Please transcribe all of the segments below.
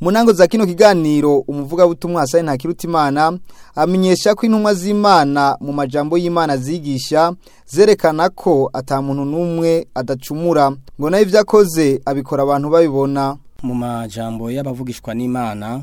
mu ntango za kino kiganiro umuvugabutumwa asaye ntakirutimana amenyesha ko intumwa z'imana mu majambo y'imana zigisha zerekana ko atamuntu n'umwe adacumura ngo nayo ibyo akoze abikora abantu babibona mu majambo y'abavugishwa n'imana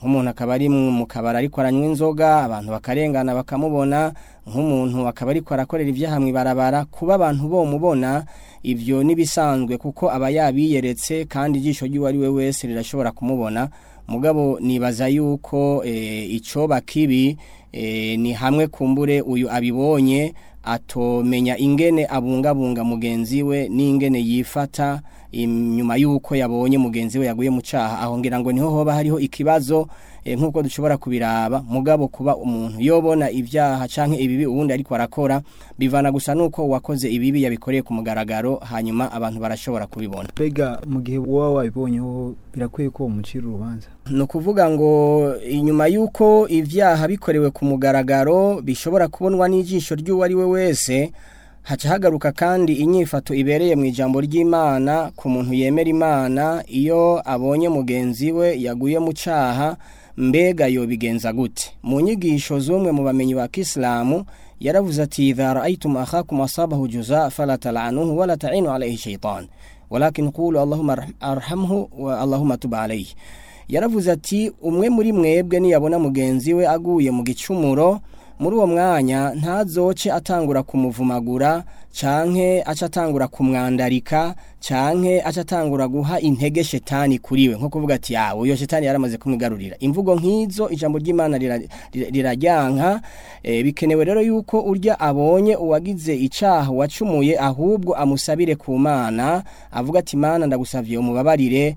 nk'umuntu akaba ari mu kabari ariko aranywa inzoga abantu bakarengana bakamubona nk'umuntu akaba ariko arakorera ibyaha mu ibarabara kuba abantu bomubona ibyo n'ibisanzwe kuko aba yabiyeretse kandi ijisho ry'uwo ari we wese rirashobora kumubona mugabo nibaza yuko eh, icyo bakibi eh, ni hamwe kumbure uyu abibonye Ato menya ingene abungabunga mugenzi we n'ingene yifata nyuma y'uko yabonye mugenzi we yaguye mu cyaha aho ngira ngo niho hoba hariho ikibazo Eh, nk'uko dushobora kubiraba mugabo kuba umuntu yobona ibyaha canke ibibi ubundi ariko arakora bivana gusa nuko wakoze ibibi yabikoreye ku mugaragaro hanyuma abantu barashobora kubibona bega mu gihe wowe wabibonyeho birakwiye ko umucira urubanza ni ukuvuga ngo inyuma y'uko ibyaha bikorewe ku mugaragaro bishobora kubonwa n'ijisho ry'uwo ari we wese haca hagaruka kandi inyifato ibereye mu ijambo ry'imana ku muntu yemera imana iyo abonye mugenzi we yaguye mu cyaha mbega yobigenza gute mu nyigisho z'umwe mu bamenyi ba kisilamu yaravuze ati idha ra'aytum akhakum asabahu juza fala tal'anuhu alayhi shaytan walakin qulu allahumma arhamhu wa allahumma tub yaravuze ati umwe muri mwebwe niyabona mugenzi we aguye mu gicumuro muri uwo mwanya ntazoce atangura kumuvumagura canke aca atangura kumwandarika canke aca atangura guha intege shetani kuri we nko kuvuga ati yawe iyo shetani yaramaze kumwigarurira imvugo nk'izo ijambo ry'imana rirajyanka eh, bikenewe rero yuko urya abonye uwagize icyaha wacumuye ahubwo amusabire ku mana avuga ati mana ndagusabye umubabarire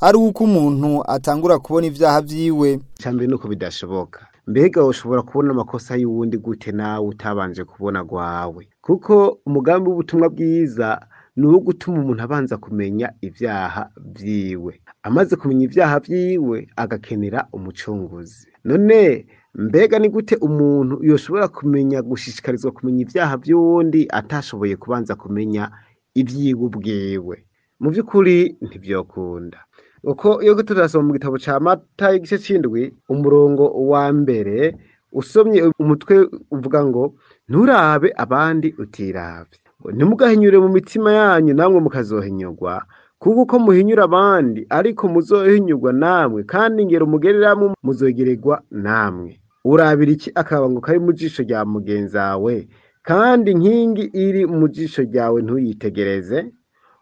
ari uko umuntu atangura kubona ibyaha byiwe cyangwa nuko bidashoboka mbega ushobora kubona amakosa y'uwundi gute nawe utabanje kubona rwawe kuko umugambi w'ubutumwa bwiza ni uwo gutuma umuntu abanza kumenya ibyaha byiwe amaze kumenya ibyaha byiwe agakenera umucunguzi none mbega ni gute umuntu yoshobora kumenya gushishikarizwa kumenya ibyaha by'uwundi atashoboye kubanza kumenya ibyiwe ubwiwe mu by'ukuri ntibyokunda uko iyo turasoma mu gitabo cya mata igice cy'indwi umurongo wa mbere usomye umutwe uvuga ngo nturabe abandi utirabye ntimugahinyure mu mitima yanyu namwe mukazohinyurwa kuko uko muhinyura abandi ariko muzohinyurwa namwe kandi ingero mugeriramwo muzogererwa namwe urabira iki akabango kari mu jisho rya mugenzawe kandi inkingi iri mu jisho ryawe ntuyitegereze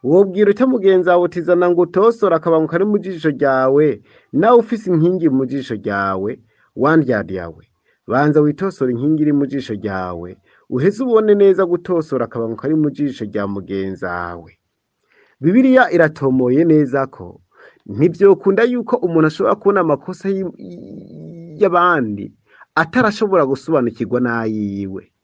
wobwira icyo mugenzawe utizana ngo utosore akabango kari mu jisho ryawe nawe ufise inkingi mu jisho ryawe wandyaduyawe banza witosore inkingi iri mu jisho ryawe uheze ubone neza gutosora akabango kari mu jisho rya mugenza wawe bibiliya iratomoye neza ko ntibyokunda yuko umuntu ashobora kubona amakosa y'abandi atarashobora gusobanukirwa n'ayiwe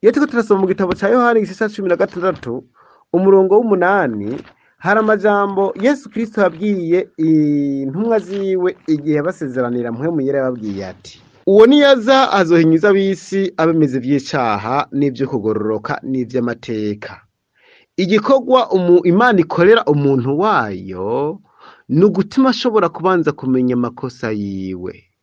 iyo turiko turasoma mu gitabo cya yohani igice cumi na gatandatu umurongo w'umunani hari amajambo yesu kirisito yabwiye intumwa ziwe igihe basezeranira muhemuyere yababwiye ati uwo niyaza azohinyuza ab'isi abemeze by'icaha n'ibyo kugororoka n'iby'amateka igikorwa imana ikorera umuntu wayo ni ugutuma ashobora kubanza kumenya amakosa yiwe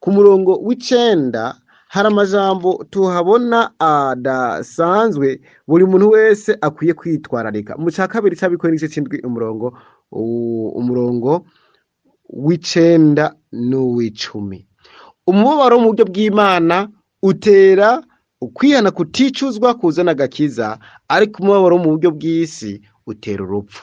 ku murongo w'icyenda hari amajambo tuhabona adasanzwe buri muntu wese akwiye kwitwararika mu cya kabiri cy'abikorino igice cy'indwi umurongo umurongo w'icyenda n'uw'icumi umubabaro mu buryo bw'imana utera ukwihana kuticuzwa kuzana agakiza ariko umubabaro mu buryo bw'isi utera urupfu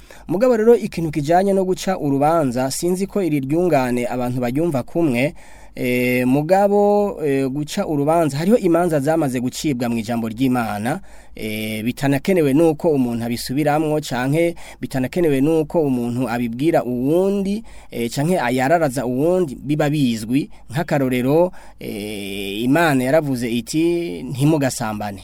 mugabo rero ikintu kijyanye no guca urubanza sinzi ko iri ryungane abantu bajyumva kumwe Eh, mugabo eh, guca urubanza hariho imanza zamaze gucibwa mu ijambo ry'imana eh, bitanakenewe nuko umuntu abisubiramwo canke bitanakenewe nuko umuntu abibwira uwundi canke ayararaza uwundi biba bizwi nk'akarorero imana yaravuze iti ntimugasambane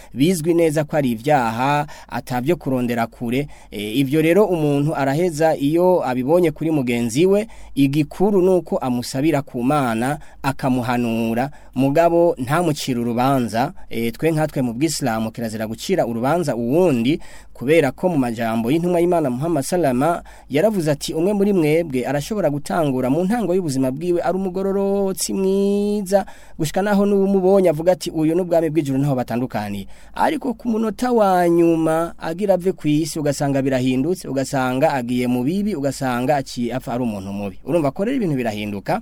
bizwi neza ko ari ibyaha atabyo kurondera kure e, ibyo rero umuntu araheza iyo abibonye kuri mugenzi we igikuru nuko amusabira ku mana akamuhanura mugabo ntamucira urubanza e, twe nkatwe mu bw'isilamu kirazira gucira urubanza uwundi kubera ko mu majambo y'intumwa y'Imana Muhammad Salama yaravuze ati umwe muri mwebwe arashobora gutangura mu ntango y'ubuzima bwiwe ari umugororotsi mwiza gushika naho n'uwo mubonye avuga ati uyu n'ubwami bw'ijuru naho batandukaniye ariko ku munota wa nyuma agira ave ku isi ugasanga birahindutse ugasanga agiye mu bibi ugasanga apfa ari umuntu mubi urumva ko rero ibintu birahinduka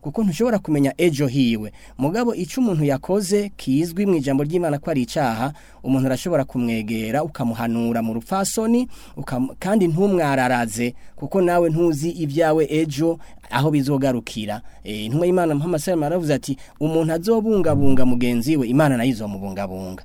kuko ntushobora kumenya ejo hiwe mugabo icyo umuntu yakoze kizwi bivwi mu ijambo ry'Imana ko ari icyaha umuntu arashobora kumwegera ukamuhanura mu rupfasoni kandi ntumwararaze kuko nawe ntuzi ibyawe ejo aho bizogarukira e, intumwa y'Imana Muhammad sallallahu alaihi ati umuntu azobungabunga mugenzi we Imana nayo izomubungabunga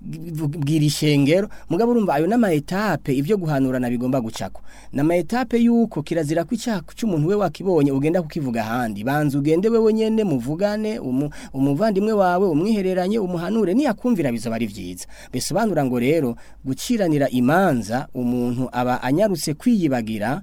bwira ishengero mugabo urumva ayo nama etape ibyo guhanurana bigomba gucako nama etape yuko kirazira ko icyaha cy'umuntu we wakibonye ugenda kukivuga ahandi banza ugende wewe nyene muvugane umuvandimwe wawe umwihereranye umuhanure niyakumvira bizoba ari byiza bisobanura ngo rero guciranira imanza umuntu aba anyarutse kwiyibagira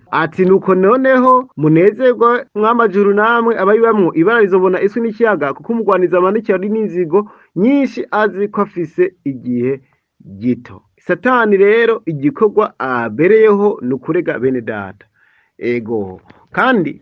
ati nuko noneho munezerwa mw'amajuru namwe abayibamwo ibara rizobona iswi n'ikiyaga kuko umugwaniza amanikira n'inzigo nyinshi azi ko afise igihe gito satani rero igikorwa abereyeho ah, ni ukurega bene data ego kandi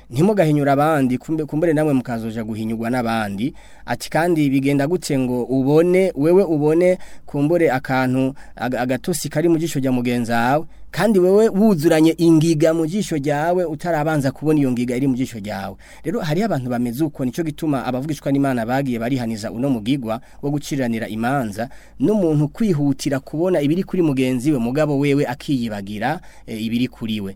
ntimugahinyura abandi kumbere namwe mukazoja guhinyurwa n'abandi ati kandi bigenda gute ngo ubone wewe ubone kumbure akantu agatosi kari mu jisho rya mugenzi wawe kandi wewe wuzuranye ingiga mu jisho ryawe utarabanza kubona iyo ngiga iri mu jisho ryawe rero hariho abantu bameze uko nicyo gituma abavugishwa n'imana bagiye barihaniza uno mugigwa wo guciranira imanza n'umuntu kwihutira kubona ibiri kuri mugenzi we mugabo wewe akiyibaga akambwira eh, ibiri kuri we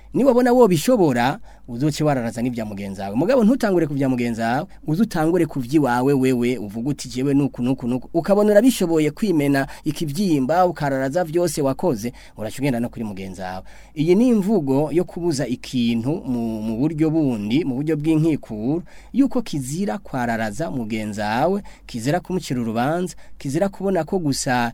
niba abona wo bishobora uzuci wararaza n'ibya mugenzi wawe mugabo ntutangure ku bya wawe uzutangure ku by'iwawe wewe uvuga uti jewe nuku nuku nuku ukabona urabishoboye kwimena ikibyimba ukararaza byose wakoze urashugenda no kuri mugenzi iyi ni imvugo yo kubuza ikintu mu buryo bundi mu buryo bw'inkikuru yuko kizira kwararaza mugenzi wawe kizira kumucira urubanza kizira kubona ko gusa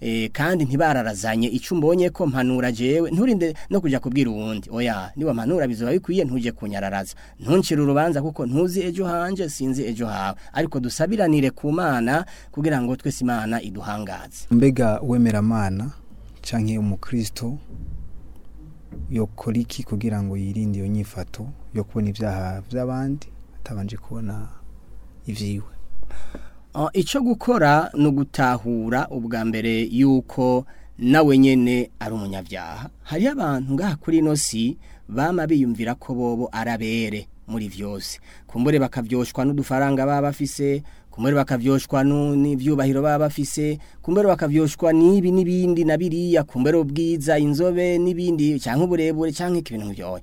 eh, kandi ntibararazanye icyo umbonye ko mpanura jewe nturinde no kujya kubwira uwundi oya niba mpanura bizuba bikwiye ntuje kunyararaza ntuncire urubanza kuko ntuzi ejo hanje sinzi ejo hawe ariko dusabiranire ku mana kugira ngo twese imana iduhangaze mbega mana canke umukristo yokora iki kugira ngo yirinde iyo nyifato yo kubona ibyaha by'abandi atabanje kubona ibyiwe icyo gukora no gutahura ubwa mbere yuko nawe nyine ari umunyabyaha Hari abantu ngaha kuri ino si bama biyumvira ko bobo arabere muri byose kumbure bakavyoshwa n'udufaranga baba bafise kumbure bakabyoshwa n'ibyubahiro baba bafise kumbure bakabyoshwa n'ibi n'ibindi na biriya kumbure ubwiza inzobe n'ibindi cyangwa uburebure cyangwa ibintu byoya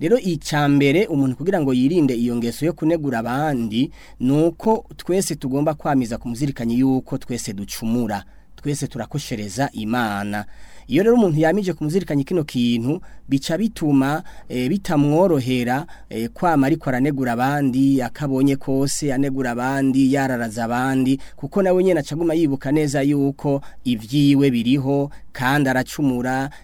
rero icyambere umuntu kugira ngo yirinde iyo ngeso yo kunegura abandi nuko twese tugomba kwamiza kumuzirikanye yuko twese ducumura twese turakoshereza imana iyo rero umuntu yamije kumuzirikanya kino kintu bica bituma eh, bitamworohera eh, kwama ariko aranegura abandi akabonye kose anegura abandi yararaza abandi kuko nawe nyine acaguma yibuka neza yuko ibyiwe biriho kandi aracumura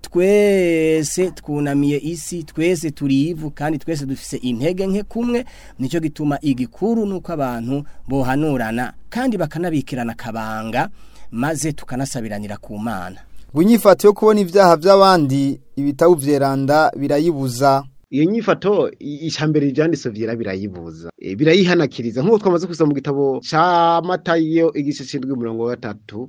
twese twunamiye isi twese turi ivu kandi twese dufite intege nke kumwe nicyo gituma igikuru nuko abantu bohanurana kandi bakanabikirana kabanga maze tukanasabiranira ku mana bunyifata yo kubona ibyaha by'abandi ibitabo byeranda birayibuza iyo nyifato ishambere ryanditse vyera birayibuza e, birayihanakiriza nkuko twamaze kusa mu gitabo ca matayo igice cindwi umurongo wa gatatu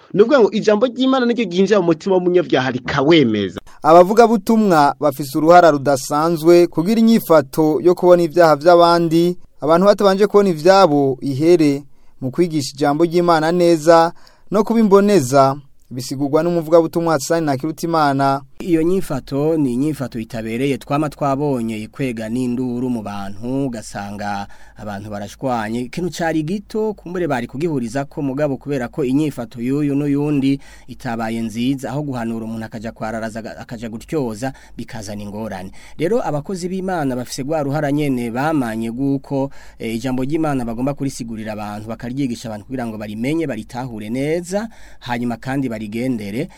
ni ngo ijambo ry'imana niryo ryinjira mu mutima w'umunyabyaha rikawemeza abavugabutumwa bafise uruhara rudasanzwe kugira inyifato yo kubona ibyaha by'abandi abantu batabanje kubona ibyabo ihere mu kwigisha ijambo ry'imana neza no kuba imboneza, bisigurwa n'umuvugabutumwa Hassan Nakirutimana iyo nyifato ni inyifato itabereye twama twabonye ikwega n'induru mu bantu gasanga abantu barashwanye ikintu cyari gito kumbure bari kugihuriza ko mugabo kubera ko inyifato yuyu n'uyundi itabaye nziza aho guhanura umuntu akaja kwararaza akaja gutyoza bikazana ingorane rero abakozi b'Imana bafise gwa ruhara nyene bamanye guko e, ry'Imana bagomba kurisigurira abantu bakaryigisha abantu kugira ngo barimenye baritahure neza hanyuma kandi barigendere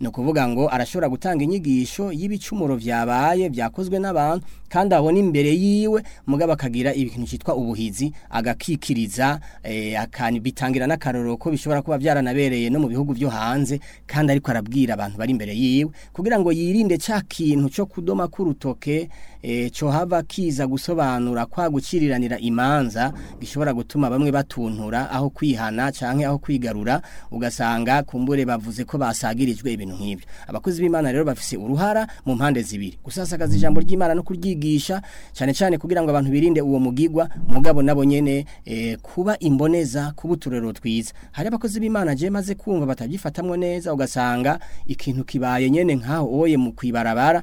ni ukuvuga ngo arashobora gutanga inyigisho y'ibicumuro byabaye byakozwe n'abantu kandi abona imbere yiwe mugabo akagira ibintu cyitwa ubuhizi agakikiriza eh, bitangira n'akarorero bishobora kuba byaranabereye no mu bihugu byo hanze kandi ariko arabwira abantu bari imbere yiwe kugira ngo yirinde cya kintu cyo kudoma k'urutoke Eh, cyo hava kiza gusobanura kwa gukiriranira imanza gishobora gutuma bamwe batuntura aho kwihana cyangwa aho kwigarura ugasanga kumbure bavuze ko basagirijwe ibintu nk'ibyo abakozi b'imana rero bafise uruhara mu mpande zibiri gusasagaza ijambo ry'imana no kuryigisha cyane cyane kugira ngo abantu birinde uwo mugigwa mugabo nabo nyene eh, kuba imboneza kubuturero twiza hari abakozi b'imana je maze kumva batabyifatamwe neza ugasanga ikintu kibaye nyene nkaho oye mu kwibarabara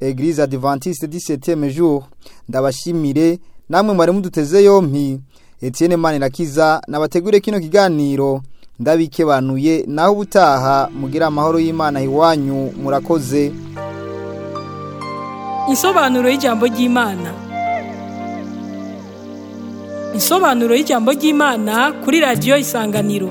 eglise adventiste du septième ndabashimire namwe mwari muduteze yompi Etienne Manirakiza nabategure kino kiganiro ndabikebanuye naho ubutaha mugira amahoro y'Imana iwanyu murakoze insobanuro y'ijambo ry'imana insobanuro y'ijambo ry'imana kuri radiyo isanganiro